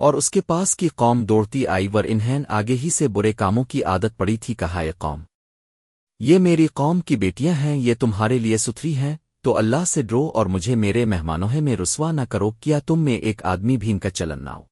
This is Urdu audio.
اور اس کے پاس کی قوم دوڑتی آئی، ور انہین آگے ہی سے برے کاموں کی عادت پڑی تھی، کہا یہ قوم، یہ میری قوم کی بیٹیاں ہیں، یہ تمہارے لیے ستھری ہیں، تو اللہ سے ڈرو اور مجھے میرے مہمانوں میں رسوا نہ کرو، کیا تم میں ایک آدمی بھی ان کا چلن نہ ہو؟